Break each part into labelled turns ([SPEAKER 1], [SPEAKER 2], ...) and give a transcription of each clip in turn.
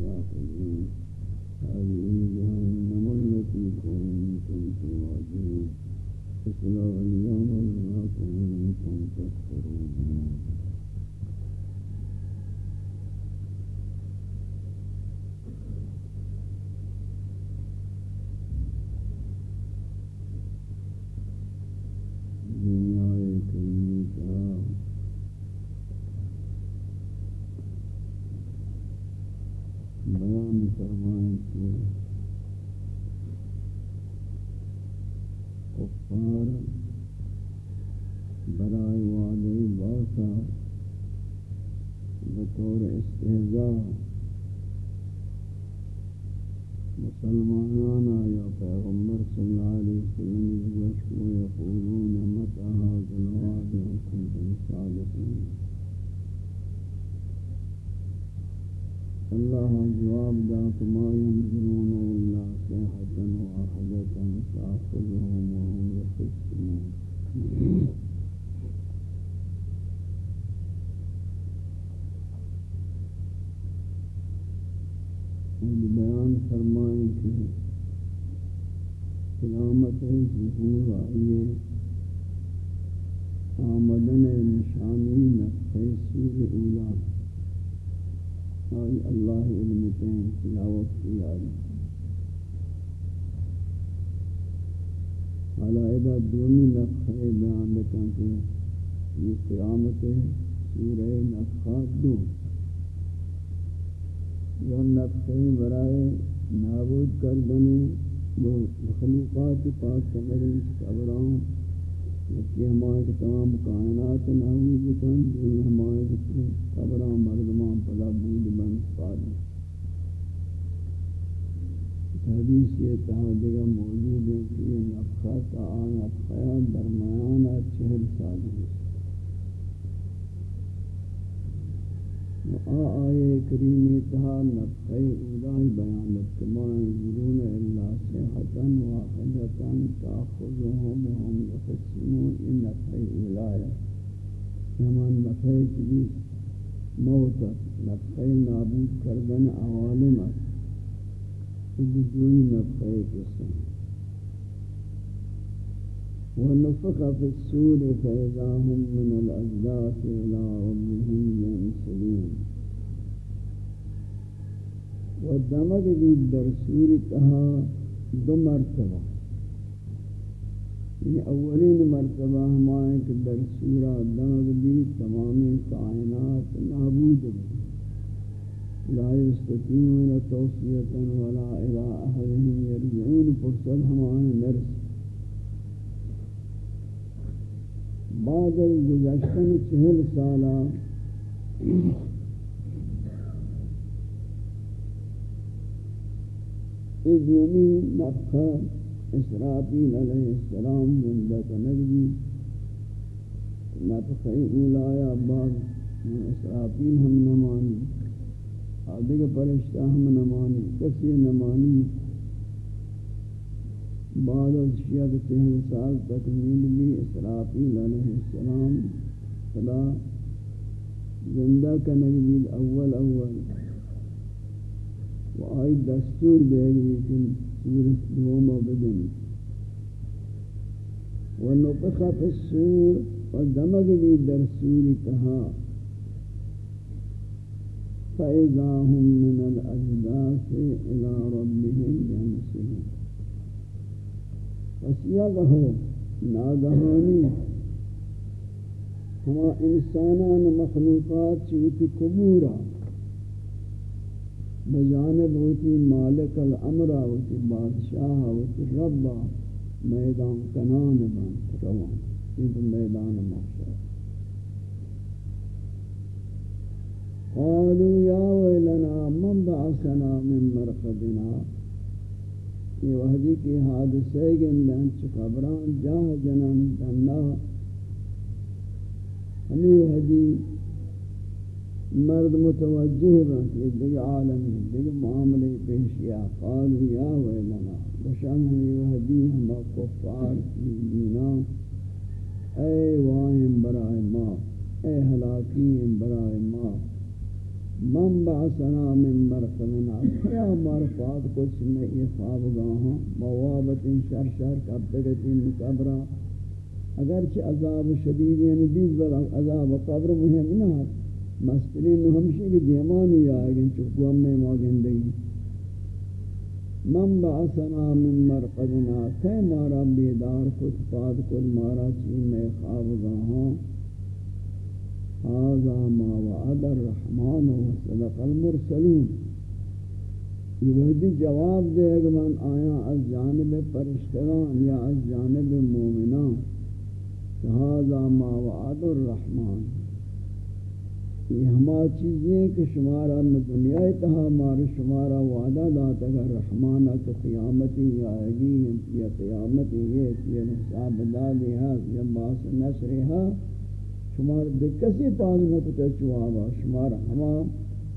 [SPEAKER 1] الساخرين هذه جهنم التي كنتم توعدون اصلوا اليوم بما كنتم تكفرون آمدن نشانی نفخ سور اولا آئی اللہ علم تین تلاوت کی آئی۔ حالا ادا دومی نفخ بیان بتا کہ یہ قیامت سورہ نفخات دو۔ یا نفخی برائے نابود کردنے مخلوقات پاک کنرین قبران یکی ہمارے کے تمام کائنات نامی بکن یہ ہمارے کے قبران مردمان پدا بود بند پادی حدیث یہ تحادگہ موجود ہے کہ یہ نفخہ کا آن افخیات درمیانا چہل سال ہے آ آئے کریمی تہا نفخی اولائی بیانت کما انظرون اللہ صحتا واحدتا تاخذهم وهم يخصمون ان نفخی اولائی ہمان یعنی نفخی کبھی موت نفخی نابود کردن عوالمت دوئی نفخی قسم ونفخ في السور فإذا هم من الأجداث إلى ربهم ينسلون. ودمج بھی در تہا دو مرتبہ یعنی اولین مرتبہ ہمائیں کہ در سورہ دمج بھی تمام کائنات نابود بھی لا يستطيعون توصية ولا إلى أهلهم يرجعون فرصد ہمائیں نرس. بعد گزشتن چہل سالہ اذنی نفخہ اسرافیل علیہ السلام زندہ کنگی نفخہ اولایا بعد اسرافیل ہم نمانی آدھگ پرشتہ ہم نمانی، کسی نمانی بعد از شیعت تہن سال تکمیل بھی اسرافیل علیہ السلام فلا زندہ کا نگبیل اول اول و آئی دستور دے گی کہ سورت دوما بدنی و السور و دمگ بھی در تہا فَإِذَا هُم مِّنَ الْأَجْدَاثِ إِلَىٰ رَبِّهِمْ يَنْسِلُونَ گہو ناگہانی ہما انسانان مخلوقات چوتی قبورا بجانب ہوتی مالک الامرہ ہوتی بادشاہ ہوتی ربا میدان کنان بند روان. یہ میدان محشر. قالوا يا ويلنا من بعثنا من مرقدنا؟ یہ وحدی کی حادثے گندن چکبران جاہ جنن دننا ہمیں وحدی مرد متوجہ بن کہ دیکھ عالمی دیکھ معاملے پیشیا قالوا یا ویلنا بشان ہمیں وحدی ہما کفار کی دینا۔ اے وائم برائے ما، اے حلاکیم برائے ما من بعثنا من مرقدنا یا مرفات کچھ نئی خواب گاہاں موابت شر شر کب تکتی مقبرہ اگرچہ عذاب شدید یعنی دیز بر عذاب قبر مهم نہ مسترین ہمشہ کی دیمانی آئے گن چکو ہم نے میں ماگندگی من بعثنا من مرقدنا کہ مارا بیدار، خود پاد کل مارا چین میں خواب گاہاں هذا ما وعد الرحمن وصدق المرسلون. یہ جواب دے کہ من آیا از جانب پرشتگان یا از جانب مومنان. هذا ما وعد الرحمن. یہ ہما چیزیں کہ شمارا میں دنیا تہا ہمارا شمارا وعدہ داتا کہ رحمانہ کہ قیامتی آئے گی یا قیامتی یہ یہ حساب دادی ہے یا باس نصر ہے. شمار دکسی پاس نہ کتا چوابا شمار ہما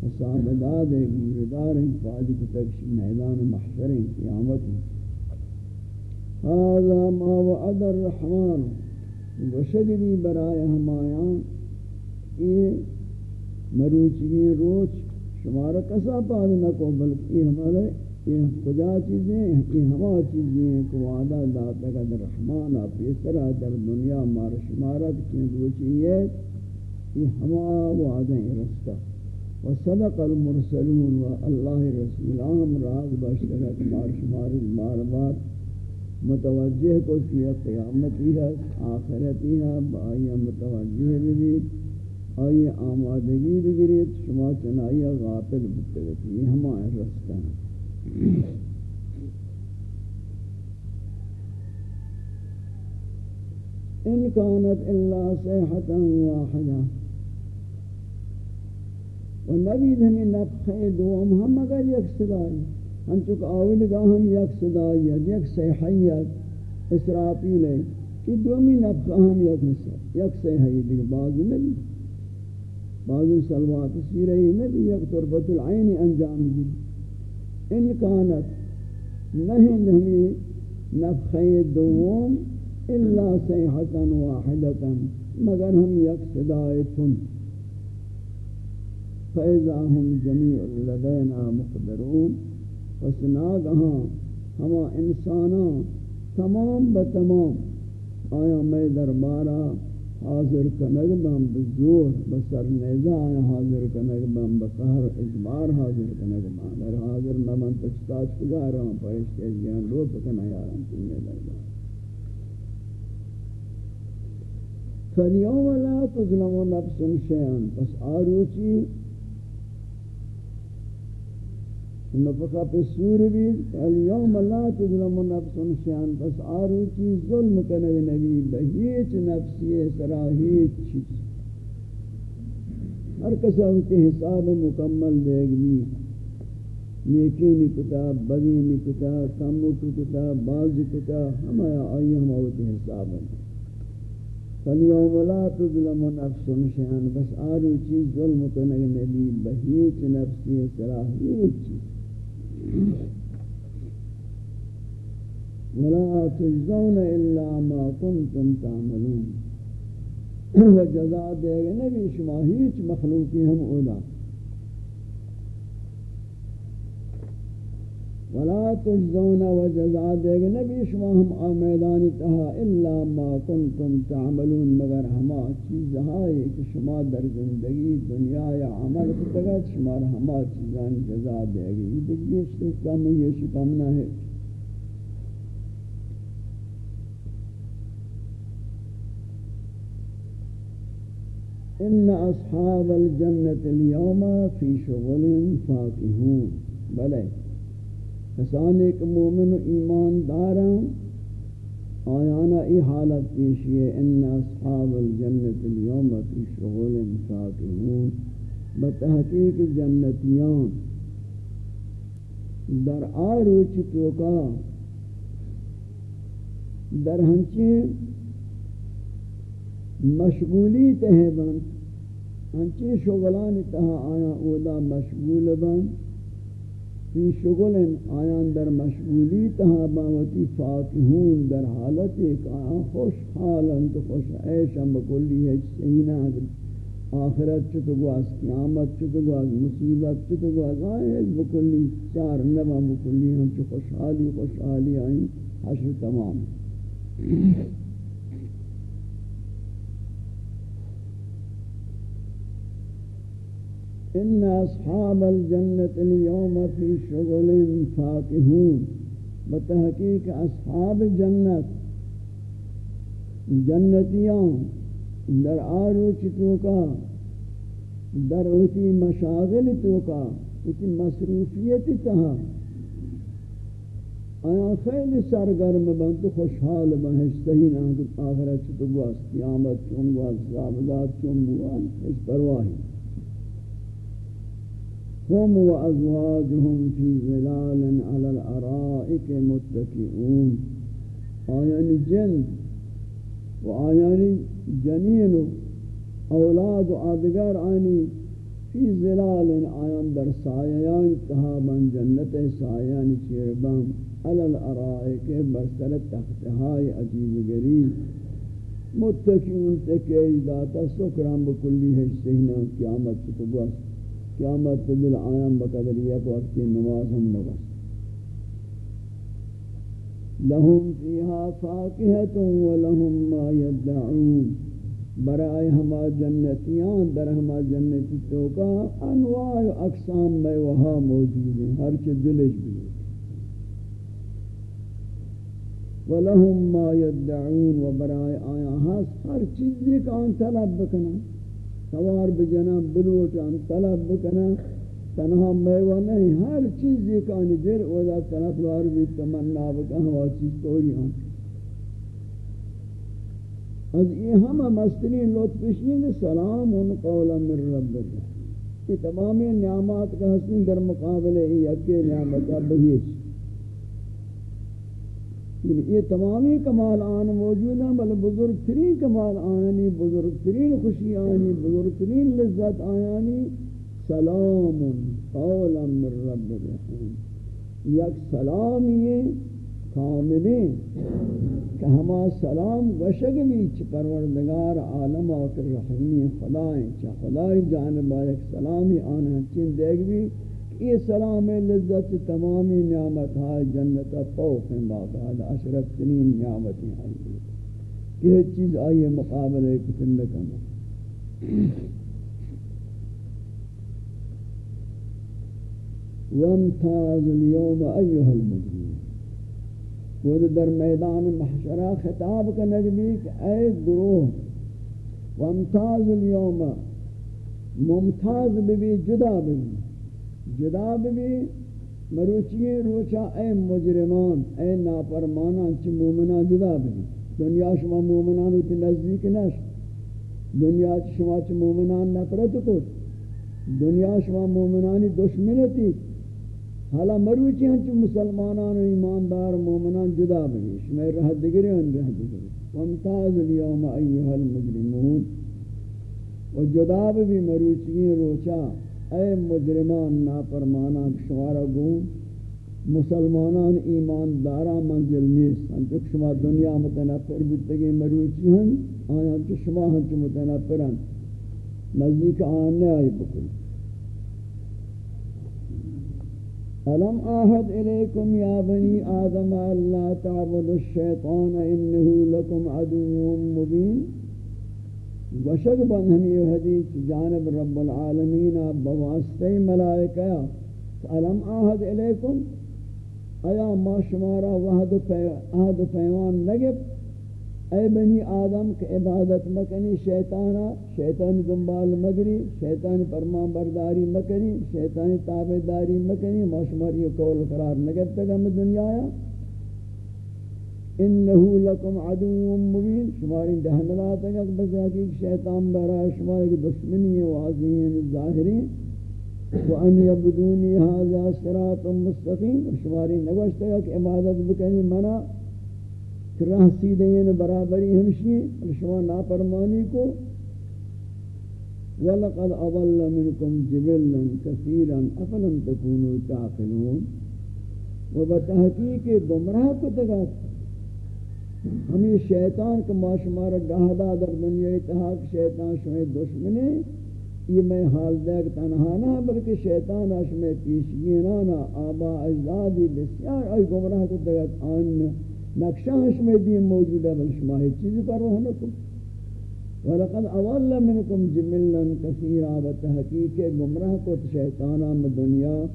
[SPEAKER 1] حساب داد ہے گیردار ہیں پاس کتا میدان محشر ہیں قیامت ہیں هذا ما وعد الرحمن. وشدی برائے ہمایاں یہ مروچی روچ شمار کسا پاس نہ کو بلکہ یہ ہمارے یہ خدا چیزیں یہ ہما چیزیں ہیں، کہ وعدہ داتا کا در رحمان پیسرہ در دنیا مار شمارت کی روچی ہے یہ ہما وعدہ رستہ۔ وصدق المرسلون و اللہ رسولان راز باشترک مار شمار مار بار۔ متوجہ کو کیا قیامتی ہے آخرتی ہے آئیہ متوجہ بھی آئیے آمادگی بگریت شما چنائیہ غافل بکرتی یہ ہمارے رستہ ہیں ان كانت الا صيحه واحده والنبي ہم نفخ دوم ہم اگر یک صدای ہم چک اول گاہ ہم یک صدای یک صیحیت اسرافیل ہے کہ دومی نفخ ہم یک مثل یک صیحی دیگر بعض نبی بعض سلوات سیرہ نبی یک تربت العین انجام دی إن كانت نهي نهي نفخ دوم إلا صيحة واحدة مگر ہم یک صدا تن. فإذا هم جميع لدينا مقدرون وسناگاں ہم انساناں تمام بتمام آیا میں دربارہ حاضر کنگ بم بزور بسر نیزہ آیا حاضر کنگ بم، بقہر اجبار حاضر کنگ بم. اگر حاضر نمان تشتاج کجا رہا ہوں پرشتے جیان رو پکنا یارم تنگے لگا فَلْيَوْمَ لَا تُظْلَمُ نَفْسٌ شَيْئًا پس آروچی نفقہ پہ سور بھی اليوم لا تظلم نفس شیئا پس آروچی ظلم کنگ نبی بہیچ نفسی سرا ہیچ چیز. ہر کسا ہوتے حساب مکمل دے گی نیکی نکتا بدی نکتا کم کتا باز کتا ہمایا آئی ہم ہوتے حساب. فَالْيَوْمَ لَا تُظْلَمُ نَفْسٌ شَيْئًا بس آروچی ظلم کنگ نبی بہیچ نفسی سرا ہیچ چیز. ولا تجزون الا ما كنتم تعملون. وجزاء دے گا نبی شما ہیچ مخلوقی ہم اولا. ولا تجزون وجزاء دے گا نبی شما ہم آمیدانی تہا الا ما كنتم تعملون، مگر ہما چیز ہائی کہ شما در زندگی دنیا یا عمل کتگا شما ہما چیزان جزا دے گی یہ دیکھئے اس کام یہ شکامنا ہے ان اصحاب الجنة اليوم في شغل فاكهون. بلے کسان ایک مومن و ایمانداراں آیانا ای حالت پیشی ہے، ان اصحاب الجنت اليوم فی شغل فاکہون بتحقیق جنتیان۔ در آروچ توکا، در ہنچی مشغولی تہے بند ہنچی شغلان تہا آیا اودا مشغول بند۔ فی شغل آیان در مشغولی تہا باوتی فاکہون در حالت ایک آیان خوش حالن تو خوش عیشن بکلی ہے سینہ آخرت چتو گواز قیامت چتو گواز مصیبت چتو گواز آئے بکلی سار نبا بکلی ہم چو خوشحالی خوشحالی آئیں حشر تمام. ان اصحاب الجنت اليوم في شغل فاكهون بتحقیق اصحاب جنت جنتیان در آرو چتوکا در اوتی مشاغل توکا اوتی مصروفیت تہا۔ آیا خیلی سرگرم بند، تو خوشحال بہشتہی صحیح آخرت چتو گواز قیامت چون گواز زابدات چون گواز اس پرواہی۔ هم وأزواجهم في ظلال على الأرائك متكئون. آيان یعنی جن وآيان یعنی جنين أولاد آدگر آنی في ظلال یعنی آيان در سایان تهابا جنت سایان چیربان على الأرائك برسل تختهای عجیب گریب متکئون تکی داتا سکران بکلی حصینا قیامت کو بس قیامت دل آیام بقدر یک وقت نماز ہم نبس لهم فیہا فاکہت ولهم ما یدعون۔ برائے ہما جنتیان در ہما جنتی توکا انواع اقسام میں وہاں موجود ہیں، ہر چی دلش بھی ولهم ما يدعون وبرائے آیا ہر چیز کا ان طلب بکنا سوار بجنا بلوٹان طلب بکنا تنہا میوہ نہیں ہر چیز یہ کانی در اولا طرف وار بھی تمنا بکا ہوا چیز توری آن از یہ ہم مسترین لطفشین سلام ان قولا من رب اللہ یہ تمامی نعمات کا حسن در مقابلے ہی اکی نعمت اب بہیش یعنی یہ تمامی کمال آن موجود ہیں بل بزرگ ترین کمال آنی بزرگ ترین خوشی آنی بزرگ ترین لذت آنی، سلام قولا من رب الرحیم۔ یک سلامی کاملی کہ ہما سلام وشگ بھی چھ پروردگار عالم آکر رحیمی خدای، چھ خدای جانب ایک سلامی آنا چین دیکھ بھی یہ سلام لذت تمامی نعمت ہے جنت فوق ہیں باقاعد اشرف ترین نعمتیں ہیں کہ چیز آئیے مقابلے کتن لکم وامتاز اليوم ایوہ المجرمین وہ در میدان محشرہ خطاب کا نجمی کہ اے گروہ وامتاز اليوم، ممتاز بھی، جدا بھی۔ جدا بھی مروچی روچا اے مجرمان، اے نافرمانان چی مومنان جدا بھی۔ دنیا شما مومنان ہوتی نزدیک نش۔ دنیا شما چی مومنان نفرت کت دنیا شما مومنانی دشمنتی حالا مروچی ہن مسلمانان و ایماندار مومنان جدا بھی۔ شما رہ دگری ہن، رہ دگری۔ وامتاز اليوم ایوہ المجرمون۔ و جدا بھی مروچی روچا۔ اے مجرمان نافرمانا شمارا گون مسلمانان ایمان دارا منزل نیست۔ ہم شما دنیا متنفر بیتگی مروچی ہیں آیا چک شما ہم چک متنفرن نزدیک آنے آئی بکل علم آہد الیکم یا بنی آدم، اللہ تعبد الشیطان، انہو لکم عدو مبین۔ وشک بند ہمی حدیث جانب رب العالمین بواسطہ ملائکہ علم آہد علیکم ایا ما شمارا وحد عہد و پیمان نگب؟ اے بنی آدم کے عبادت مکنی، شیطانا شیطان دنبال مگری شیطان فرمان برداری مکنی شیطان تابداری مکنی، ما شماری قول قرار نگب تک ہم دنیا آیا انہو لکم عدو مبین شماری دہنلات اگر بزاکی شیطان برای شماری دشمنی واضحین ظاہرین. وان یبدونی هذا صراط مستقیم. شماری نگوشتا ہے کہ عبادت بکنی منا راہ سیدھین یعنی برابری ہمشی، شما ناپرمانی کو. وَلَقَدْ أَضَلَّ مِنْكُمْ جِبِلًا كَثِيرًا أَفَلَمْ تَكُونُوا تَعْقِلُونَ. وَبَتَحْقِيقِ گمراہ کو تگات ہمیں شیطان کا معاشمار گاہدہ در دنیا اتحاق شیطان شوئے دشمنے یہ میں حال دیکھ تنہا نہ، بلکہ شیطان اش میں پیشگینانا آبا اجدادی بسیار ای گمراہ کو دیکھ آن نقشہ اش میں موجود ہے، بل شما ہی چیزی پر روح نکم۔ وَلَقَدْ أَوَلَّ مِنْكُمْ جِمِلًا كَثِيرًا بتحقیق گمراہ کو شیطانہ میں دنیا۔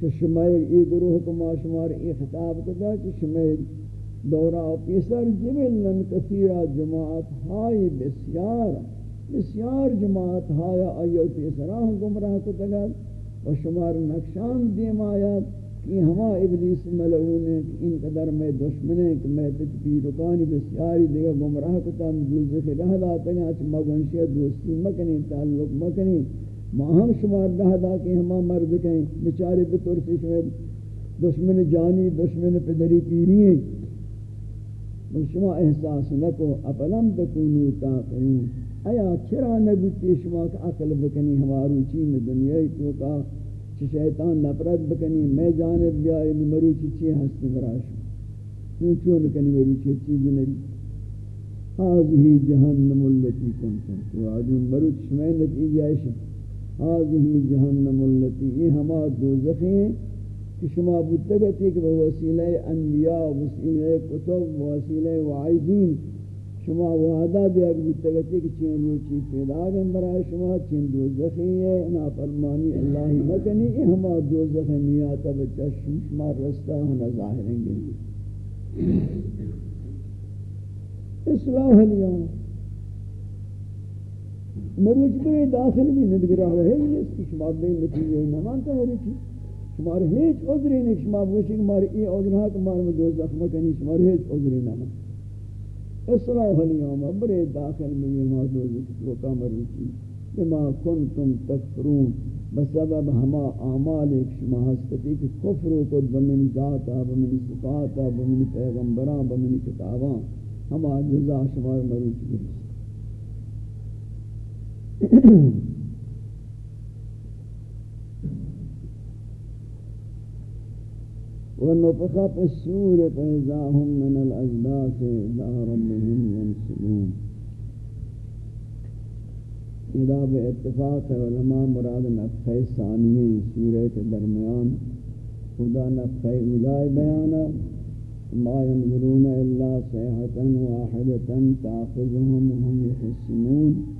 [SPEAKER 1] کہ شما ای گروہ کو ما شمار ای خطاب کو دا کہ شما دورہ پیسر جملن کثیرہ جماعت ہائی بسیار بسیار جماعت ہایا ایو پیسراہ گمراہ کو تگل و شمار نقشان دیم آیات کہ ہما ابلیس ملعون ہے کہ ان قدر میں دشمن ہے کہ میں تجبی رکانی بسیاری دیگر گمراہ کو تم دوزخ رہ داتا گا چھ مگنشی دوستی مکنی، تعلق مکنی۔ ما ہم شمار رہ دا کہ ہما مرد کہیں۔ بچارے بطور سے شمار دشمن جانی، دشمن پدری پیری ہیں۔ شما احساس نکو اپلم تکونو تاقرین ایا چرا نبوتی شما کا عقل بکنی ہمارو چین دنیای تو کا چھ شیطان نفرت بکنی؟ میں جانب بیائی نمرو چی چی ہستی براش؟ چون چون کنی مرو چی چیز نبی؟ هذه جهنم التي كنتم توعدون مرو شما نتیجہ ہے هذه جهنم التي یہ ہما دوزخ ہیں کہ شما بودتگتی کہ وسیلہ انبیاء وسیلہ کتب وسیلہ وعیدین. شما وعدہ دیا کہ بودتگتی کہ چین روچی پیدا گئن برای شما چین دوزخی ہے نافرمانی اللہ مکنی. یہ ہما دوزخ میاتا بچہ شما رستہ ہنا ظاہریں گے اصلاح اليوم مروچ پر داخل بھی ندگرہ رہے ہیں اس کی شما بے نتیجہ نہ مانتا ہے رچی شمار هیچ عذری نہیں شما بوشی کہ ماری ای عذرها کہ مار میں دو زخم شمار ہیچ عذری نہ اصلاح اليوم برے داخل میں یہ موضوع جو کامر ہوئی بما کنتم تکفرون بسبب ہما اعمال ایک شما ہستی کہ کفر کو بمن ذاتا بمن صفاتا بمن پیغمبران بمن کتاباں ہما جزا شمار مروچ ونفخ في السور فإذا هم من الأجداث إلى ربهم ينسلون. إذا باتفاق علماء مراد نفخ ثانیه سورة درمیان خدا نفخ اولای بیانا ما ينظرون إلا صيحة واحدة تأخذهم وهم يحسنون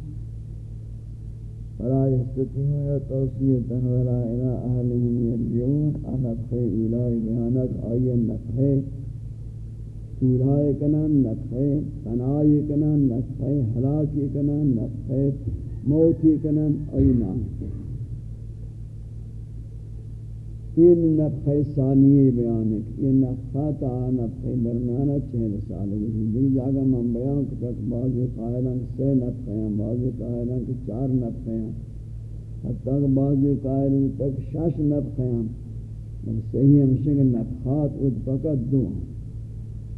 [SPEAKER 1] فلا يستطيعون توصية ولا إلى أهلهم يرجعون أنا أنفخ إلهي بيانك أي النفخ سورائے کنن نفخے فنائی کنن نفخے حلاکی کنن نفخے موتی کنن اینان تین نفخ ثانیے بیان ہے، یہ نفخہ تا نفخ درمیانہ چہل سال ہے۔ زندگی جاگہ من بیان کتک بعض قائلان سے نفخ ہیں بعض قائلان کہ چار نفخ ہیں۔ حتیٰ کہ بعض قائلان تک شش نفخ ہیں۔ من صحیح ہمشہ کہ نفخات اد فقط دو ہیں۔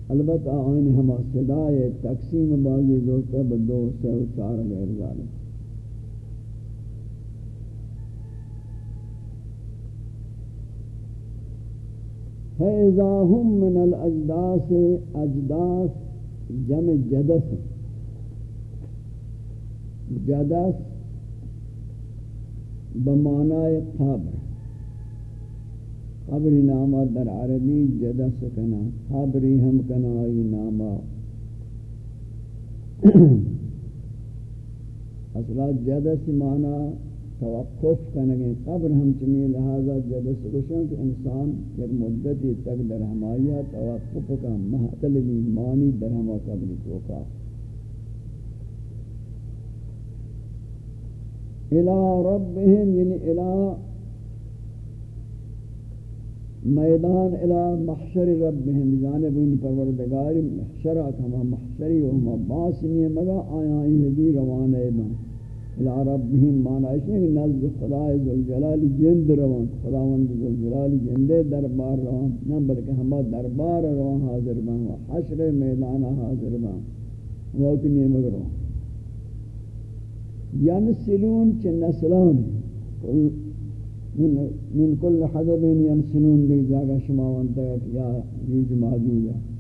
[SPEAKER 1] البتہ آئین ہما صدای تقسیم بعضی لوگ تب دو سے چار غیر ظالم فَإِذَا هُمْ مِنَ الْأَجْدَاسِ اجداس جمع جدس جدس بمعنی قبر قبری نامہ در عربی جدس کنا قبری ہم کنا ای نامہ اصلا جدس معنی توقف کنگیں قبر ہم چمی لہذا جلس گوشن کہ انسان ایک مدتی تک در ہمائیہ توقف کا محتل مانی در ہما قبر توقع الى ربهم یعنی الى میدان الى محشر ربهم جانب ان پروردگار محشرات ہما محشری و ہما باسنی مگا آیائی حدی روانے بان العربهم معنی ہے کہ نزد خدا ذوالجلال جند روان، خداوند ذوالجلال جند دربار روان، نہ بلکہ ہم دربار روان حاضر بان حشر میدان حاضر بان وہ کہ نہیں مگر ینسلون چ نسلان؟ من من كل حدب ينسلون دی جگہ شما وانتا یا یوج موجود ہے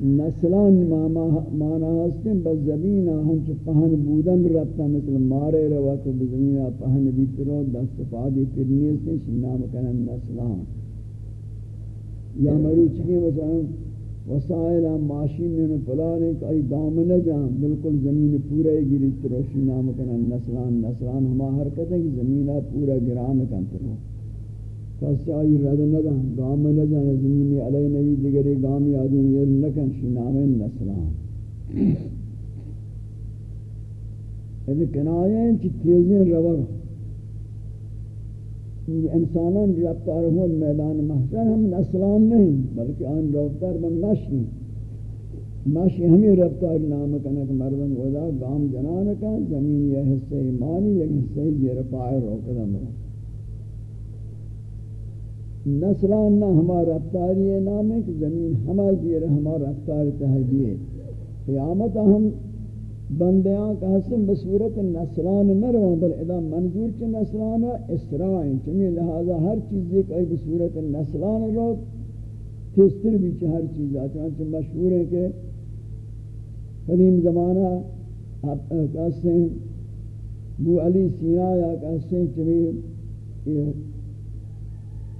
[SPEAKER 1] نسلان مانا ہستیں بس زمینہ ہنچ پہن بودن ربتا مثل مارے روا کو بزمینہ پہن بیترو دست پادی پرنی سے شنام کنن نسلان. یا مرو مروچکی مثلا وسائل ماشین نے پلانے کئی گام نہ جان بالکل زمین پورا گری ترو شنام کنن نسلان. نسلان ہما حرکت ہے کہ زمینہ پورا گران کن ترو کسی آئی رد ندن، گام نجان زمینی علی نبی دیگری گامی آدم یہ نکن شی نام نسلان. یعنی ایسی کنایہ ہیں چی تیزین روگ انسانان رفتار ہون میدان محشر ہم نسلان نہیں، بلکہ آن رفتار من مشی. مشی ہمیں رفتار نام کنک مردم گودا، گام جنان کن، زمین یہ حصہ ایمانی یک حصہ زیر پائے روکدہ مرد نسلان نہ ہمارا رفتاری نام ہے کہ زمین ہمارا زیر ہمارا رفتار تحجیے قیامت ہم بندیاں کا حسن بصورت نسلان نہ رہا بل ادا منظور چی نسلان اسرائیں چمی لہذا ہر چیز ایک ای بصورت نسلان رہا تیستر بھی چی ہر چیز آچانچہ مشہور ہے کہ قدیم زمانہ کہتے ہیں بو علی سینہ یا کہتے ہیں چمی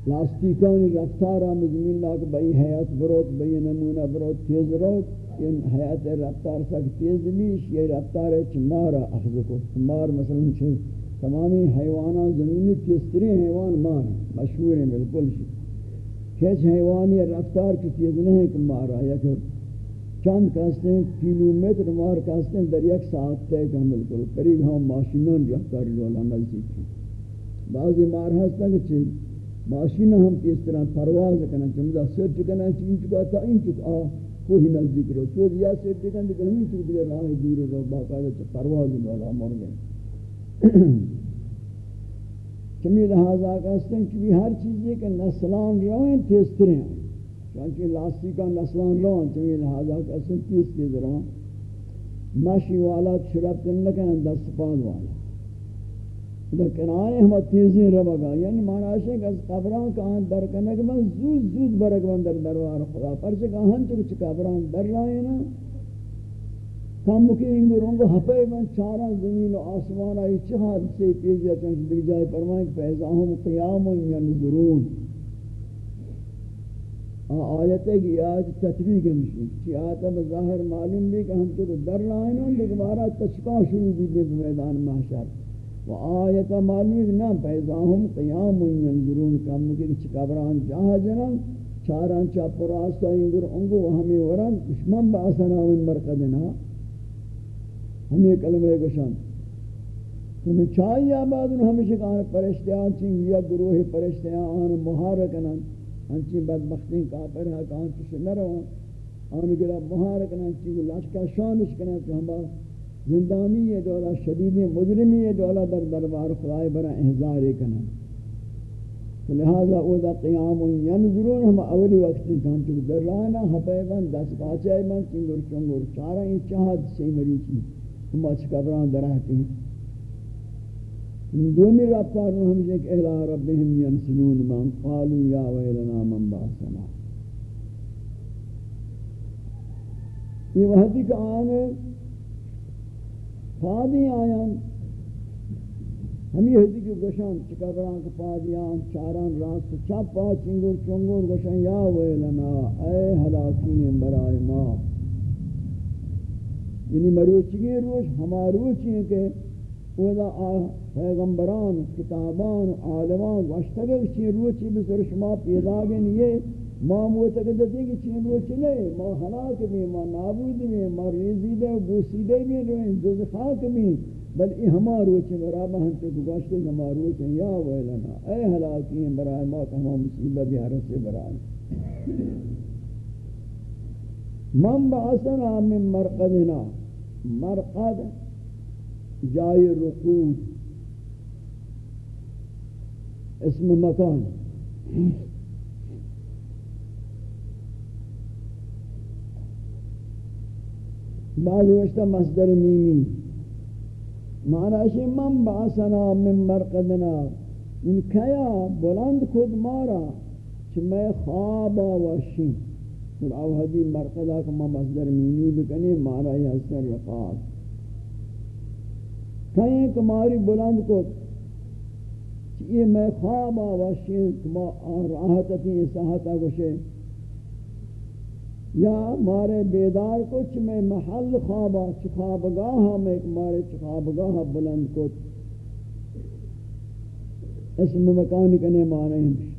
[SPEAKER 1] لاستیکانی رفتار آم زمین لاک بئی حیات بروت بئی نمونہ بروت تیز روت یہ حیات رفتار سک تیز لیش یہ رفتار چمارا اخذ کو مار مثلا چھے تمامی حیوانات زمینی تیزتری حیوان مار مشہور ہیں بالکل شی کچھ حیوان رفتار کی تیز نہیں کہ مارا یا کہ چند کہتے ہیں کلومیتر مار کہتے ہیں در یک ساعت تے کہ بالکل. قریب ہم ماشینان رفتار لولا نزدیک. بعضی مار ہستا کہ چھے ماشین ہم کس طرح پرواز کرنا چمدا سیٹ کرنا چین چکا تھا ان چکا کوئی نزدیک رو تو دیا سیٹ کرنا کہ ہمیں چک دیا راہ دور رو باقاعدہ پرواز والا مر گئے۔ چمی لہذا کہتے ہیں کہ ہر چیز یہ کہ نسلان رویں تیز ترے ہیں چونکہ لاستی کا نسلان رویں چمی لہذا کہتے ہیں تیز تیز رویں ماشی والا شرب تنکن دست پاد والا۔ لیکن آئے ہم تیزی ربگا یعنی معنی ہے کہ قبران کا آن در کنک من زود زود برک من در دروار خدا۔ پرچہ کہ ہم چکے قبران در رہے نا۔ کم کی انگروں کو ہپے من چارا زمین و آسمان آئی چہاد سے پیجا چنچ دیکھ جائے فرمائیں کہ فیضاہم قیام ینظرون یعنی آیت ہے کہ آج تطبیق مشکل چی آیت بظاہر معلوم بھی کہ ہم چکے در رہے نا، لیکن بارا تشکا شروع بھی دے میدان محشر۔ و آیت مالی نہ پیزاہم قیام ینظرون کم کہ چکبران جہاں جنن چاران چاپ راستہ انگر انگو و ہمیں ورن دشمن باسنا من مرقدنا ہمیں کلمہ گشان تمہیں چاہیے آباد ہمیشہ کہاں پرشتیان چنگ یا گروہ پرشتیان آن محارکنن ہنچی بدبختی کافر ہے کہاں چیز نہ رہا آن گرہ محارکنن چنگ لاشکا شانش کنن تو ہمارا زندانی یہ دولا شدید مجرمی یہ دولا در دربار خدای برا احضار کنا لہذا او دا قیام ینظرون، ہم اولی وقت کان تو در رانا ہپیبان دس پاچائی من چنگر چنگر چارا این چاہت سی مریچی۔ ہم اچھ کبران درہتی ہیں۔ دومی رفتار ہم ایک الہ ربهم ینسلون من قالوا یا ویلنا من باسنا۔ یہ وحدی کا آنے پادی آیان ہمی حدی کی گشان چکبران کے پادیان، چاران راست چپ پا چنگر چنگر گشان یا ویلنا، اے حلاکین برائے ما۔ یعنی مروچگی روش، ہما روچی ہیں کہ اولا پیغمبران، کتابان، عالمان واشتگر چی روچی بسر شما پیدا گن یہ ما موتا کہ کہ چین رو چلے ما ہلاک بھی، ما نابود بھی، ما ریزیدے و بوسیدے بھی روئیں جز خاک بھی بل ای ہما روچے مرابہ ہم تے گوشتے ہیں، ہما روچے یا ویلنا، اے ہلاکی ہیں برائے ما ہما مصیبت بھی حرس سے برائے من بعثنا من مرقدنا، مرقد جائے رقود، اسم مکان۔ بعض وشتا مصدر میمی. معنی ہے من بعثنا من مرقدنا. ان کیا بلند خود مارا چھ میں خوابا وشی اور او حدی مرقدہ کما مصدر مینی بکنی مارا یا سر رقاب. کہیں کماری بلند کو یہ میں خواب آواشی کما راحت تھی ساحتا گوشے یا مارے بیدار کچھ میں محل خوابا، چخوابگاہ میں مارے چخوابگاہ بلند کو اسم مکان کنے مانے ہیں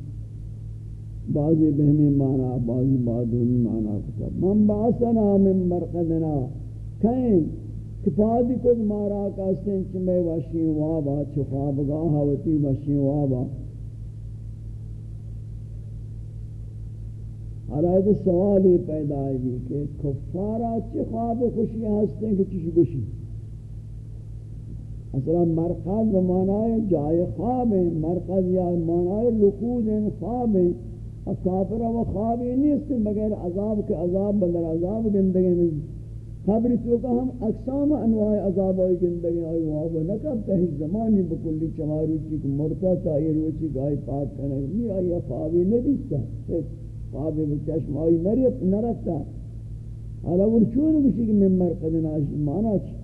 [SPEAKER 1] بعضی بہمی مانا، بعضی بعضی مانا۔ کتب من باسنا من مرقدنا۔ کہیں کفادی کد مارا کاسن چمے وشی وابا، چخوابگاہ ہوتی وشی وابا۔ حالات سوال پیدا ہے کہ کفارہ چی خواب خوشی ہستے ہیں کہ چی خوشی اصلا مرقد و معنی جائے خواب ہیں مرقد یا معنی لقود ہیں خواب ہیں کافرہ و خواب ہی نہیں اس بغیر عذاب کے عذاب بدر عذاب گندگی میں خبری تو کہ ہم اقسام انواع عذاب ہوئی گندگی آئی وہاں وہ نکب تحیز زمانی بکلی چماری چی مرتا تا یہ روچی گائی پاک کرنے نہیں آئی خوابی نہیں دیتا خواب چشم آئی نریت نرکتا حالا وہ چون بشی کہ من مرقد ناشی مانا چی؟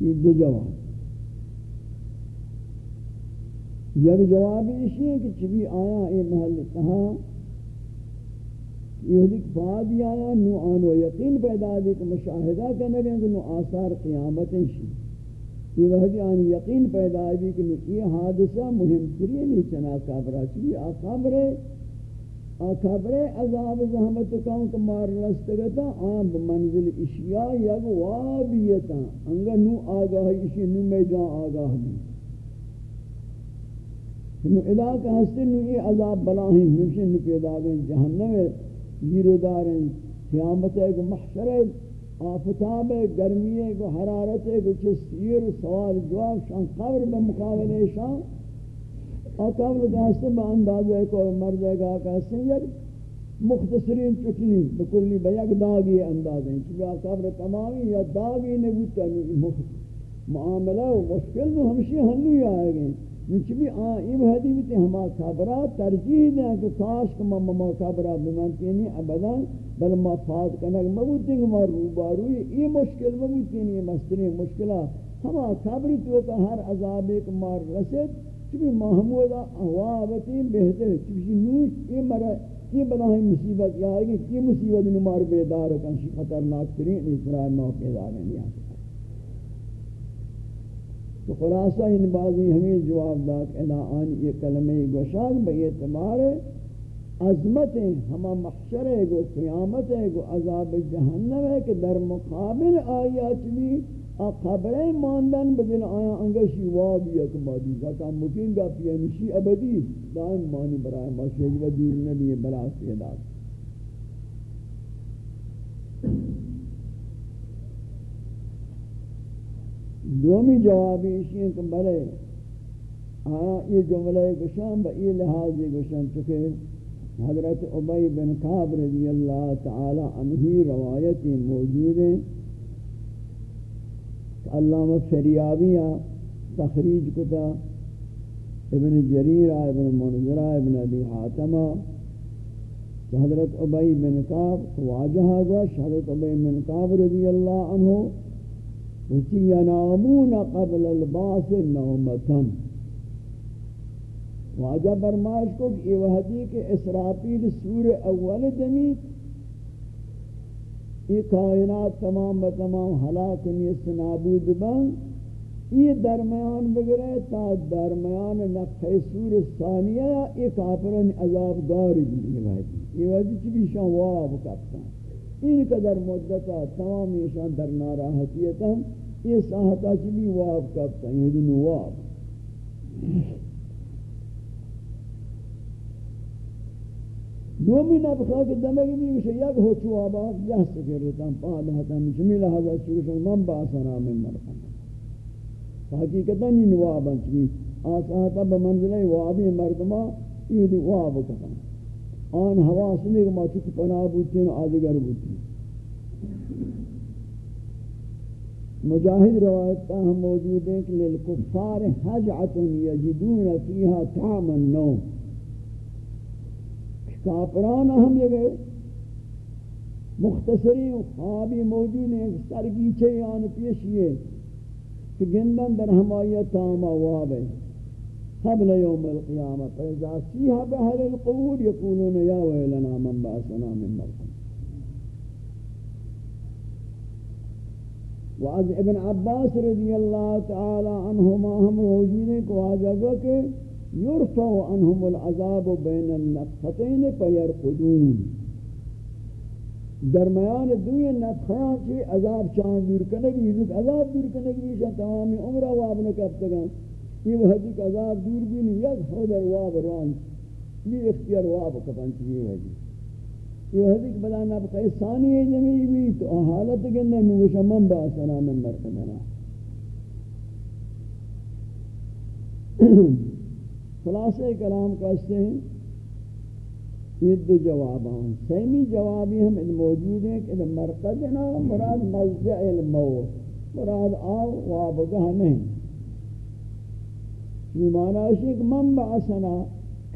[SPEAKER 1] یہ دو جواب. یک جواب اسی ہے کہ چبی آیا اے محل کہا یہ دیکھ بعد آیا نو آنو یقین پیدا دی کہ مشاہدہ کرنے گئے کہ نو آثار قیامت شی یہ وحدی یعنی آن یقین پیدا ہے بھی کہ یہ حادثہ مهم ترین ہی چنا کابرہ چلی آقابر آقابر عذاب زحمت کام کمار رستگتا آن بمنزل اشیاء یک وابیتا، انگا نو آگاہ اشی، نو میں جان آگاہ بھی۔ نو ادا کا ہستے نو یہ عذاب بلاہیں ہمشہ نو پیدا گئے جہنم ہے گیرو داریں قیامت ہے کہ محشر ہے آفتاب گرمی کو حرارت ہے کو چستیر سوال جواب شان قبر بمقابل شان اور قبل کہاستے با اندازہ ہے کو مرد ہے کہا کہاستے ہیں یک مختصرین چٹنی بکلی بیک داغی اندازہ ہیں چونکہ قبر تمامی یا داغی نبوتا معاملہ و مشکل تو ہمشی ہنوی آئے گئے نچ بھی آ ای ہدی بھی ہما خبرات ترجیح دیں کہ کاش کہ ما ما خبرات بمانتی نہیں، ابدا، بل ما فاد کنگ مبوتی کہ ما روبارو یہ مشکل مبوتی نہیں مستری مشکلہ۔ ہما خبری تو کہ ہر عذاب ایک مار رسد چبی محمود احوابتی بہتر چبی نوش، یہ مرا یہ بناہی مصیبت یہ آئے گی یہ مصیبت نمار بیدار کنشی خطرناک ترین اسرائیل موقع داریں نہیں یعنی۔ تو خلاصہ ان بعضی ہمیں جواب دا کہ آن یہ کلمہ گوشاک بے اعتبار عظمت ہے ہما محشر ہے، گو قیامت ہے، گو عذاب جہنم ہے کہ در مقابل آیات بھی خبریں ماندن بدن آیا انگشی وابی اک مادی زکا مکین گا پیانشی ابدی دائم مانی برای ما شیج و دور نبی بلا سیداد دومی جوابی اسی ہیں کہ بلے ہاں یہ جملہ گشان با یہ لحاظ گشان چکے حضرت عبی بن قاب رضی اللہ تعالی عنہی روایتی موجود ہیں کہ علامہ فریابیہ تخریج کتا، ابن جریرہ ابن منذرہ، ابن ابی حاتمہ، حضرت عبی بن قاب واجہا گوش، حضرت عبی بن قاب رضی اللہ عنہ وچی ینامون قبل الباس نومتن واجہ برماش کو کہ یہ وحدی کہ اسرافیل سور اول دمید یہ کائنات تمام بتمام حلاک نیست نابود بن یہ درمیان بگرے تا درمیان نقخ سور ثانیہ یہ کافرن عذاب داری بھی یہ وحدی یہ وحدی چی بھی شان واب کبتا این قدر مدتا تمام ایشان در ناراحتیتا یہ ساہتا چلی واب کبتا یہ دن واب. دومی نبخا کے دمگی بھی اسے یک ہو چو آباد جہ سکے رہتا ہم پاہد حتم جمیل حضرت من باسنا من مرقم حقیقتا نہیں نوابا چکی آساہتا بمنزلہ وابی مردمہ یہ دی واب کتا آن حواس نہیں کہ ما چک پناہ بوتی ہیں آدگر بوتی مجاہد روایت ہم موجود ہیں کہ للکفار حجعت یجدون فیہا طعم النوم کافران ہم یہ گئے. مختصری خوابی موجود ہیں، سرگیچے آن پیشیے کہ گندن در ہمائیت تاما واب ہے قبل يوم القيامة فإذا سيها بأهل القبور يقولون يا ويلنا من بعثنا من مرقم وعز ابن عباس رضی اللہ تعالی عنہما ہم روجینے کو آجاگا کہ یرفع عنہم العذاب بین النفختین فیرقدون. درمیان دوی نفخیان چی عذاب چاند دور کنگی یعنی عذاب دور کنگی شاہ تمامی عمرہ وابن کب یہ وہ حدیق عذاب دور بھی نہیں یک حضر واب ران. یہ اختیار واب کپنچ یہ حدیق جی. یہ حدیث بلا نبقى ثانی جمعی بھی، تو حالت کے اندر نوشا من باسنا من مرکدنا خلاصہ کلام کہتے ہیں یہ دو جواب ہیں۔ سیمی جوابی ہم ان موجود ہیں کہ مرقدنا مراد مزجع الموت، مراد آو وابگاہ نہیں. یہ معنی ہے کہ من باسنا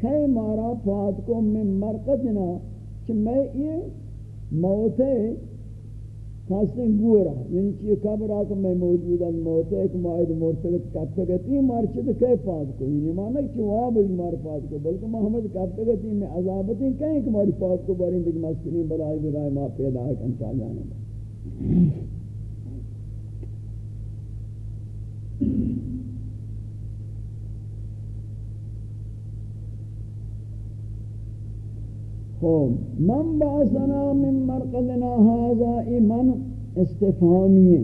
[SPEAKER 1] کئی مارا فات کو من مرقدنا کہ میں یہ موت ہے خاصیں گورا یعنی کہ قبر آکا میں موجود ہے موت ہے کہ معاید مرتلت کب تکتی مارچت کئی پاد کو یعنی معنی کہ واب مار پاد کو بلکہ محمد کب تکتی میں عذابتیں کہیں کہ ماری پاد کو باریں دیکھ مسکنی بلائی برائے ماں پیدا ہے کنچا جانے میں خوب من باسنا من مرقدنا هذا ایمن استفهامی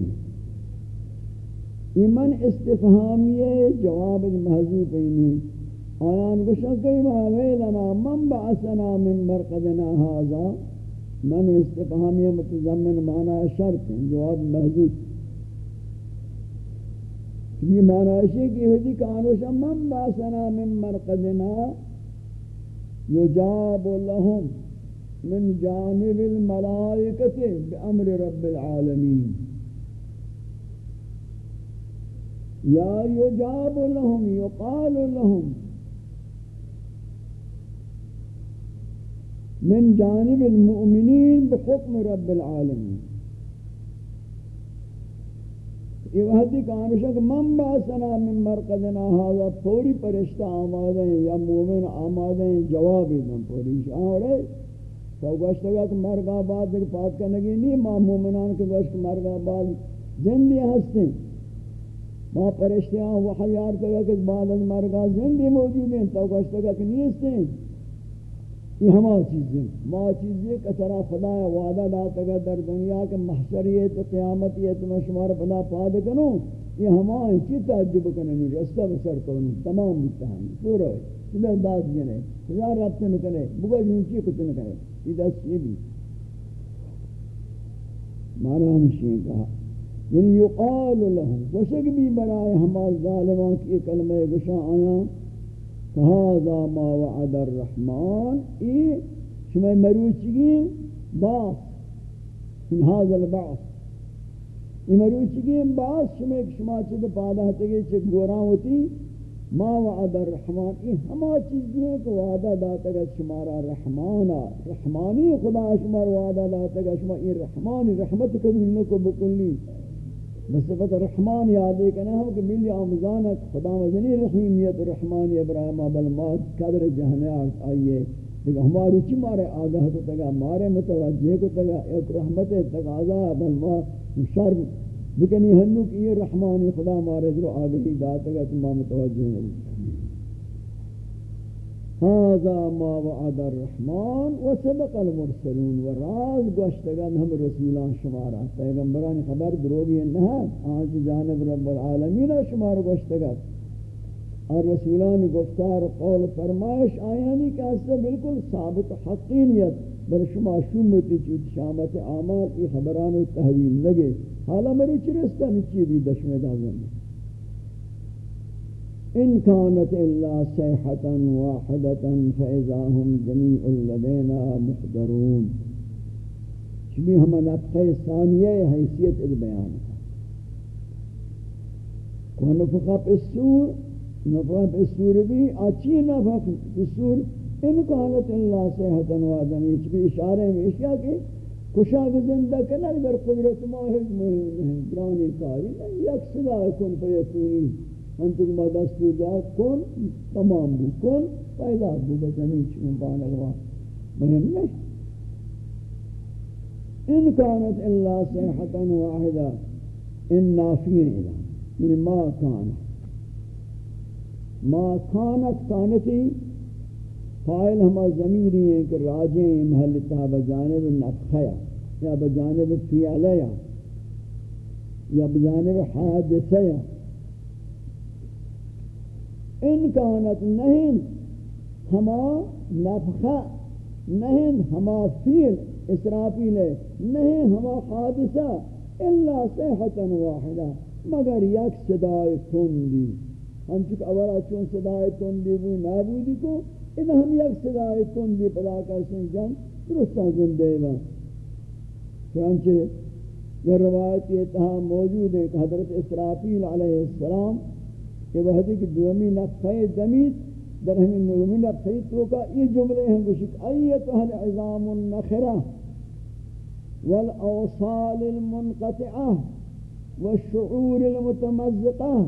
[SPEAKER 1] ایمن استفهامی جواب محضوب اینی آیان گوشن کئی ویلنا من باسنا من مرقدنا هذا. من استفهامی متضمن معنی شرط، جواب محضوب یہ معنی ہے کہ یہ کانوشا من باسنا من مرقدنا يجاب لهم من جانب الملائكة بأمر رب العالمين يا يجاب لهم يقال لهم من جانب المؤمنين بحكم رب العالمين یہ وحدی کانشا کہ من باسنا من مرقدنا حاضا پوری پرشتہ آمادیں یا مومن آمادیں جوابی دن پوری شاہ رہے تو گوشتا گا کہ مرگ آباد دیکھ پاک کرنگی نہیں، ما مومنان کے گوشت مرگ آباد زندی ہستیں ما پرشتیاں وحیار کہا کہ بعد از مرگا زندی موجود ہیں، تو گوشتا گا کہ نہیں ہستیں یہ ہما چیزیں ما چیزیں کسرا خدا وعدہ داتا گا در دنیا کے محشریت و قیامتیت میں شمار بنا پاد کنو، یہ ہما چی تعجب کننی رستہ بسر کنو۔ تمام بتہانی پورا۔ ہے چلے داد جنے ہزار رابطے میں کنے بگا جنچی کچھ نہ کنے یہ دست یہ بھی۔ مانا ہمشین کہا۔ یعنی یقال لهم وشک بھی برائے ہما ظالمان کی کلمہ گشا آیاں۔ فهذا ما وعد الرحمن. اي شما مروچگی؟ باس. من هذا البعث. ای مروچگی باس. شما ایک شما چید پادا تگی چک گوران ہوتی ما وعد الرحمن. ای ہما چیزی ہے کہ وعدہ گا شمارا رحمانا. رحمانی خدا شمار وعدہ داتا شما ای رحمانی رحمت کبھی نکو بکلی بصفت رحمان یادے کنا ہم کہ ملی آمزانک خدا مزنی رحیمیت رحمان ابراہیم بالمات قدر جہنے آئیے۔ لیکن ہماری چی مارے آگاہ کو تگا، مارے متوجہ کو تگا، ایک رحمت تقاضا بالمات شر۔ بکنی ہنو کہ یہ رحمانی خدا مارے درو آگہی داتا گا تمام متوجہ نہیں هذا ما وعد الرحمن وصدق المرسلون وراز گوشتگان ہم رسولان شمارا پیغمبران خبر دروگی نہ آج جانب رب العالمین شمار گوشتگان. اور رسولان گفتار قول فرمائش آیانی کہ اس سے بالکل ثابت حقینیت بر شما شومتی چوت شامت اعمال کی خبران تحویل لگے حالا میری چرستہ نیچی بھی دشمے دازن؟ ان كانت الا صيحه واحده فاذا هم جميع لدينا محضرون. شبی ہم نفخہ ثانیہ حیثیت ال بیان کو نفخہ پہ سور؟ نفخہ بھی اچھی نفخہ پہ ان کانت اللہ صحت وعدن یہ یعنی بھی اشارے میں اشیاء کہ کشاک زندہ کنر در قدرت ماہد گرانی کاری، یک صدا کن پر یکونی انتو ما دستور داد کن تمام بو کن پیدا بو بزنی چون بانگوان مهم نہیں ان كانت الا صيحه واحدة ان نافين إلى من ما كان ما كانت كانتي فائل ہما ضمیری ہیں کہ راجیں محل تا بجانب نفخیا یا بجانب فیالیا یا بجانب حادثیا ان کانت نہیں ہما نفخہ نہیں ہما فیل اسرافیل ہے نہیں ہما حادثہ الا صحتا واحدہ مگر یک صدای تندی. ہم چک اولا چون صدای تندی بو نابودی کو اذا ہم یک صدای تندی پدا کرسن جن درستا زندے با چنانچہ یہ روایت یہ تہا موجود ہے کہ حضرت اسرافیل علیہ السلام کہ وہ حدیث دومی نفخہ زمین در ہمیں نومی نفخہ تو کا یہ جملے ہیں گوشت ایتها العظام النخرہ والأوصال المنقطعة والشعور المتمزقة.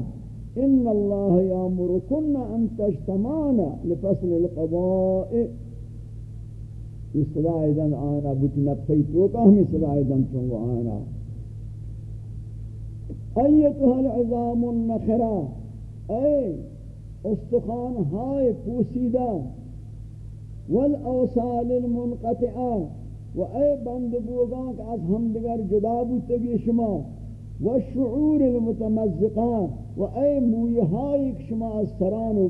[SPEAKER 1] إن الله يأمركن أن تجتمعنا لفصل القضاء. صدا ایدن آنا بوت نفسی توکا ہمی صدا ایدن چونگو آنا. ایتها العظام النخرة اے استخان ہائے پوسیدہ والاوصال المنقطعہ و اے بند بوگان کہ از ہم دیگر جدا بودتگی شما و شعور المتمزقان و اے مویہائی شما از سران و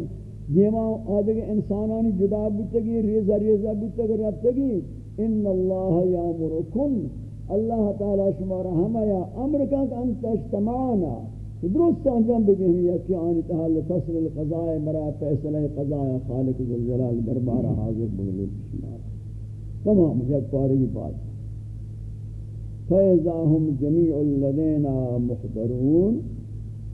[SPEAKER 1] دیما آدھگ انسانانی جدا بودتگی ریزہ ریزہ بودتگی رفتگی، ان اللہ یامرکن اللہ تعالی شما رحمہ یا امر کا کہ انت درست انجام بگیم یا کہ آنی تحال فصل القضاء برا فیصلہ قضاء خالق ذوالجلال دربارہ حاضر بگلو شما. تمام یک پاری بات. فیضا ہم جمیع الذین محضرون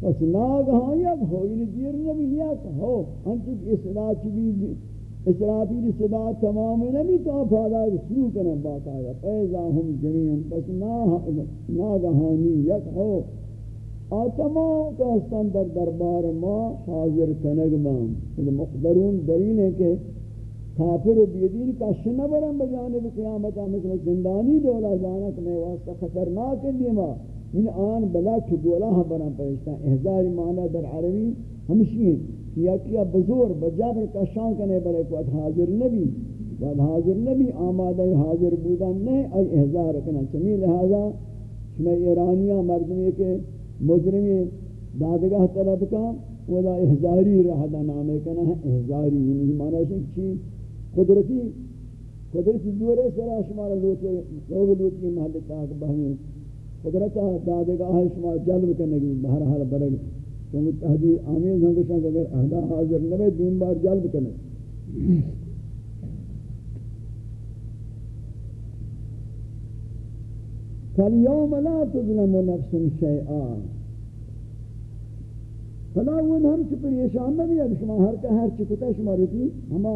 [SPEAKER 1] پس ناگہاں یک ہو یعنی دیر نبی، یک ہو انچک اصلاح چبی اسرافیل صدا تمام نبی تو افادا شروع کرنا بات آیا فیضا ہم جمیع. پس ناگہانی یک ہو آتمام کا حسن در دربار ما حاضر کنگ مام. یعنی محضرون دلیل ہے کہ کافر و بیدین کا شنہ برم بجانب قیامت. مثل زندانی دولا جانک میں واسطہ خطرناک دیما ان آن بلا چگولا ہم برم پرشتا احضار معنی در عربی ہمشی ہیں کیا کیا بزور بجابر کا شان کنے برے کو حاضر نبی. بعد حاضر نبی آمادہ حاضر بودن نہیں ای احضار رکھنا چمی لہذا شمی ایرانیاں مردمی کے مجرمی دادگاہ طلب کا ودا احضاری رہا نامے کنا احضاری یعنی معنی چی؟ قدرتی قدرتی دورے سرا شمار لوٹے لوگ لوٹ کی محل تاک بہنی قدرتا دادگاہ شمار جلب کرنے کی بہرحال برگ کیونکہ تحدید آمیز ہم کچھ اگر اہدا حاضر نوے دین بار جلب کرنے فَالْيَوْمَ لَا تُظْلَمُ نَفْسٌ شَيْئًا فلا وہ ہم چپر یہ شام نبی ہے، شما ہر کا ہر چکتا شما رتی ہما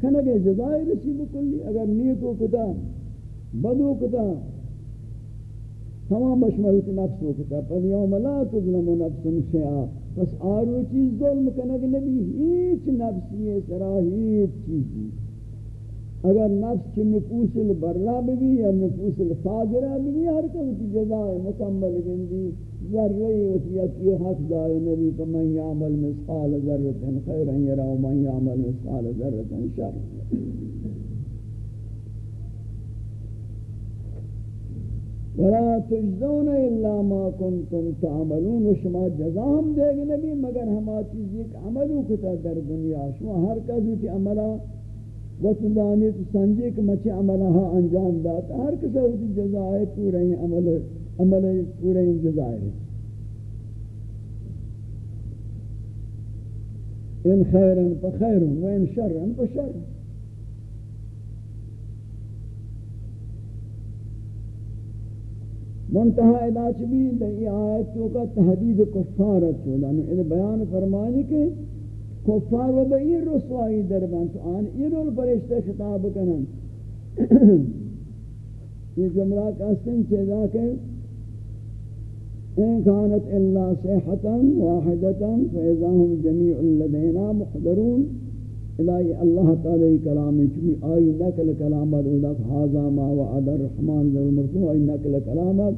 [SPEAKER 1] کنگے جزائے رسی بکلی اگر نیکو کتا، بدو کتا، تمام بشملت نفس ہو کتا پر یوم لا تظلم نفس شیعہ پس آرو چیز ظلم کنگ نبی ہیچ نفسی سرا ہیچ چیزی۔ اگر نفس چی نفوس البرہ بھی یا نفوس الفاجرہ بھی ہر کم کی جزائے مکمل گندی ذرہ وسیعتی حق دائے نبی فمن یعمل مثقال ذرت خیرا یرا ومن یعمل مثقال ذرت شر۔ ولا تجزون الا ما كنتم تعملون وشما جزاهم دے گے نبی، مگر ہما چیز ایک عملو کتا در دنیا، شما ہر کسی تی عملہ وطندانی تو سنجی کہ مچے عملہ انجام داتا ہر کسی جی جزائے پورے عمل عمل پورے ہیں انجزائر ان خیرا فخیر و ان شرا فشر منتہا علاج بھی دئی آیتوں کا تحدید کفارت ہو، لانو ان بیان فرمانی کے کفار و بئی رسوائی در بند آن ایرول پرشتے خطاب کنن. یہ جملہ کہستن چیزا کہ ان كانت الا صيحه واحده فاذا هم جميع لدينا محضرون. الہی اللہ تعالی کلام چمی آئی نقل کلامات اولاد حاضا ما وعد الرحمن ذو المرسول آئی نقل کلامات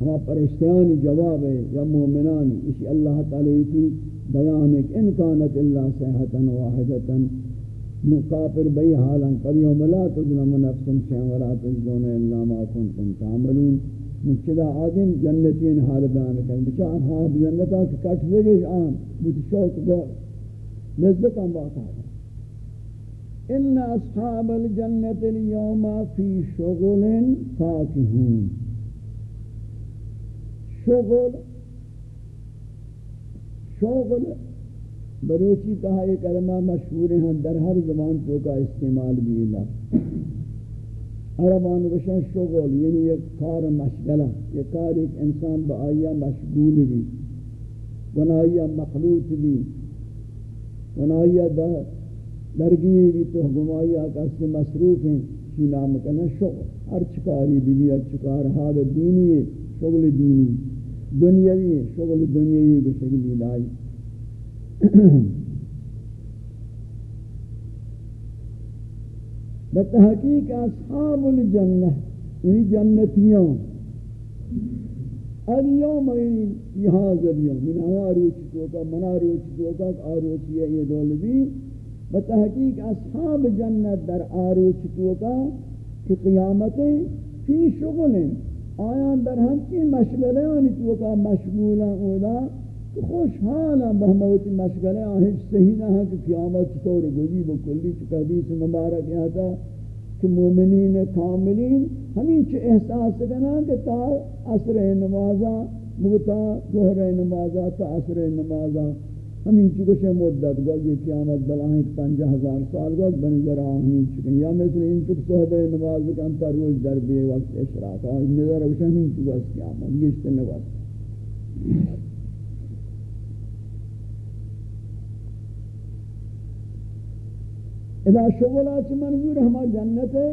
[SPEAKER 1] ہما پرشتیان جواب ہے یا مومنان، اسی اللہ تعالی کی بیان ان کانت اللہ صحتا واحدتا. مقافر بی حالا قریوم لا تظلم نفس شیئن ولا تجدون الا ما کنتم تعملون. مچدا آدم جنتین حال بیان کریں بچہ ہاں جنتا کہ کٹ لگے آن. بچ شوق گو لذت ہم بات آتا ان اصحاب الجنت اليوم فی شغل فاکہون شغل شغل بروچی کہا یہ کلمہ مشہور ہیں، در ہر زبان تو کا استعمال بھی لفظ عربان بشن شغل یعنی ایک کار مشغلہ، یہ کار ایک انسان با آیا مشغول بھی ونایا مخلوط بھی ونایا درگی بھی تو گمایا کس مصروف ہیں۔ شی نام کنا شغل، ہر چکاری بھی بھی، ہر چکار حال دینی ہے، شغل دینی۔ دنیاوی شغل دنیاوی بشکلی لائی بتحقیق اصحاب الجنہ یعنی جنتیوں اليوم یہاں اليوم من یعنی آروچ توکا من آروچ توکا آروچی ہے، یہ دول بھی۔ بتحقیق اصحاب جنت در آروچ توکا کہ قیامتیں فی شغلیں آیا در همچی مشغله آنی تو وقتا مشغولن اولا خوشحالم به موتی مشغله آنی هیچ صحیح نه که قیامت چطور گذی و کلی چه قدیس مبارکی هتا که مؤمنین کاملین همین چه احساس کنن که تا عصر نمازا مگتا ظهر نمازا تا عصر نمازا همین چی گوشه مدت گل یکی آمد بلا ایک پنجه هزار سال گل بنظر آهیم چکن. یا مثل این چک صحبه نماز کن تا روز در بی وقت اشراق آهیم نظر گوشه همین چی گوست که آمد گشت نبست اذا شغلات منظور ہما جنت ہے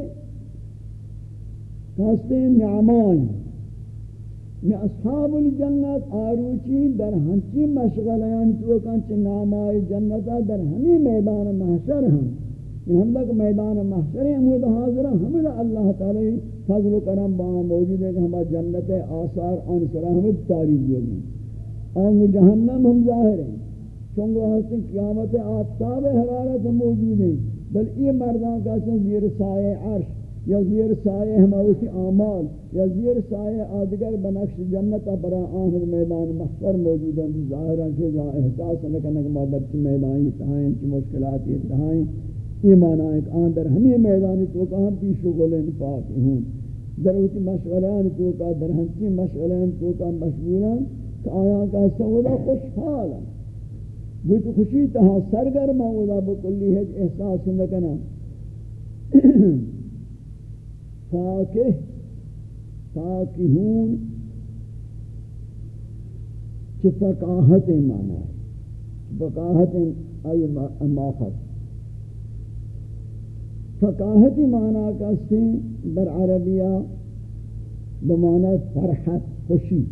[SPEAKER 1] کاستے نعمائیں نعمان اصحاب الجنت آروچی در ہنچی مشغلیان تو کنچ نعمائی جنتا در ہمی میدان محشر ہم ہم لگ میدان محشر ہیں ہمیں حاضر ہیں ہمیں اللہ تعالی فضل و کرم باہم موجود ہے کہ ہما جنت آثار آنسرہ ہمیں تعریف جو گئی آنگو جہنم ہم ظاہر ہیں چونگو ہستے قیامت آفتاب حرارت موجود ہیں بل یہ مردان کا سن زیر سائے عرش یا زیر سائے ہماوتی آمال، یا زیر سائے آدگر بنقش جنت برا آہر میدان محفر موجود ہیں ظاہران کے جہاں احساس نکنک مادر مطلب چی میدانی تہائیں، چی مشکلاتی تہائیں۔ یہ معنی ہے کہ آن در ہمیں میدانی تو کہ ہم پی شغلیں پاک ہوں۔ در اوٹی مشغلان تو کہ در ہنچی مشغلان تو کہ مشغولان کہ آیا کا سودا خوشحال ہے بوت خوشی تہا سرگرم اولا بکلی ہے، احساس نکنا فاکہ فاکہون چھ فقاہت معنی ہے۔ فقاہت ای مافت فقاہت معنی کسی بر عربیہ بمعنی فرحت، خوشی۔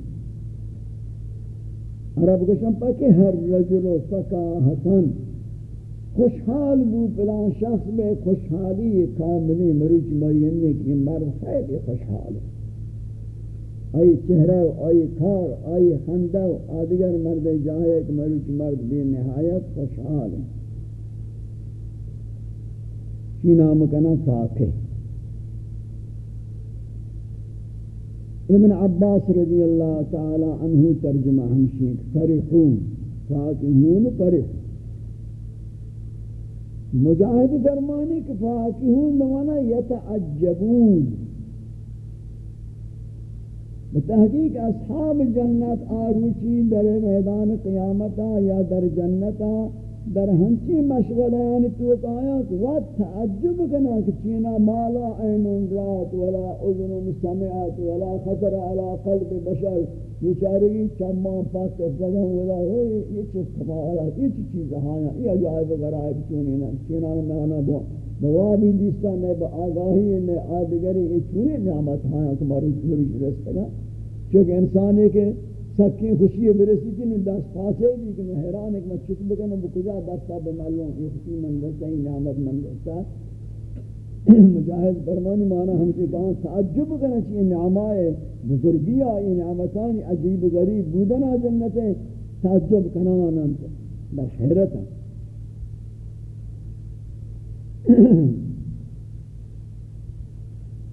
[SPEAKER 1] عرب گشن پا کہ ہر رجل و فقاہتن خوشحال بو پلان شخص میں خوشحالی کاملی مروچ مریننے کی مرد خیلی خوشحال ہے۔ آئی چہرہ آئی کار، آئی خندہ آدگر مرد جاہے ایک مروچ مرد بے نہایت خوشحال ہے۔ کی نام کنا؟ فاقہ ابن عباس رضی اللہ تعالی عنہ ترجمہ ہمشین فرحون فاکہون فرح مجاہد فرمانی کہ فاکہون بمانا یتعجبون. بتحقیق اصحاب جنت آروچی در میدان قیامتا یا در جنتا در ہنچی مشغلہ یعنی تو کہایا کہ وقت تعجب کنا کہ چینا مالا عین رات ولا اذن سمعت ولا خطر على قلب بشر. بیچارگی چمان پاس جگہ ولا یہ چیز کمالات یہ چیز ہایا یہ عجائب غرائب چونی نا چینا میں بو بوابی دیستا نے با آگاہی نے آدگری یہ چونی نعمت ہایا کہ مارو جوری رستا چونکہ انسان ہے کہ سکی خوشی برسی کی نہیں دست پاسے بھی کہ میں حیران ایک میں چک بکنے بکجا دستا بمعلوم یہ خوشی من دستا ہی نعمت من دستا مجاہد برمانی مانا ہم سے کہاں تعجب کرنا چاہیے، نعمائے بزرگی آئی نعمتان عجیب غریب بودنا جنتیں تعجب کنانا بس حیرت ہے۔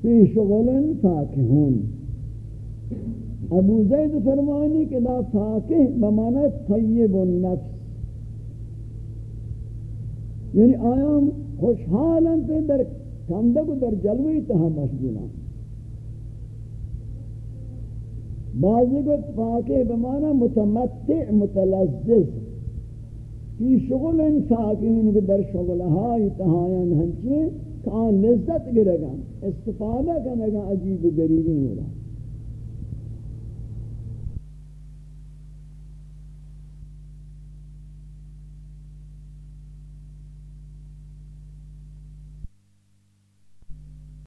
[SPEAKER 1] فی شغل فاکہون۔ ابو زید فرمانی کہ لا فاقہ بمانا طیب النفس. یعنی آیام خوشحالاں تے در کندگ و در جلوی تہا مشغولاں بعضی کو فاقہ بمانا متمتع متلذذ. کی شغل ان فاقہین کے در شغلہائی تہایاں ہنچے کان لذت گرگاں استفادہ کرنگاں عجیب گریبی ہو رہا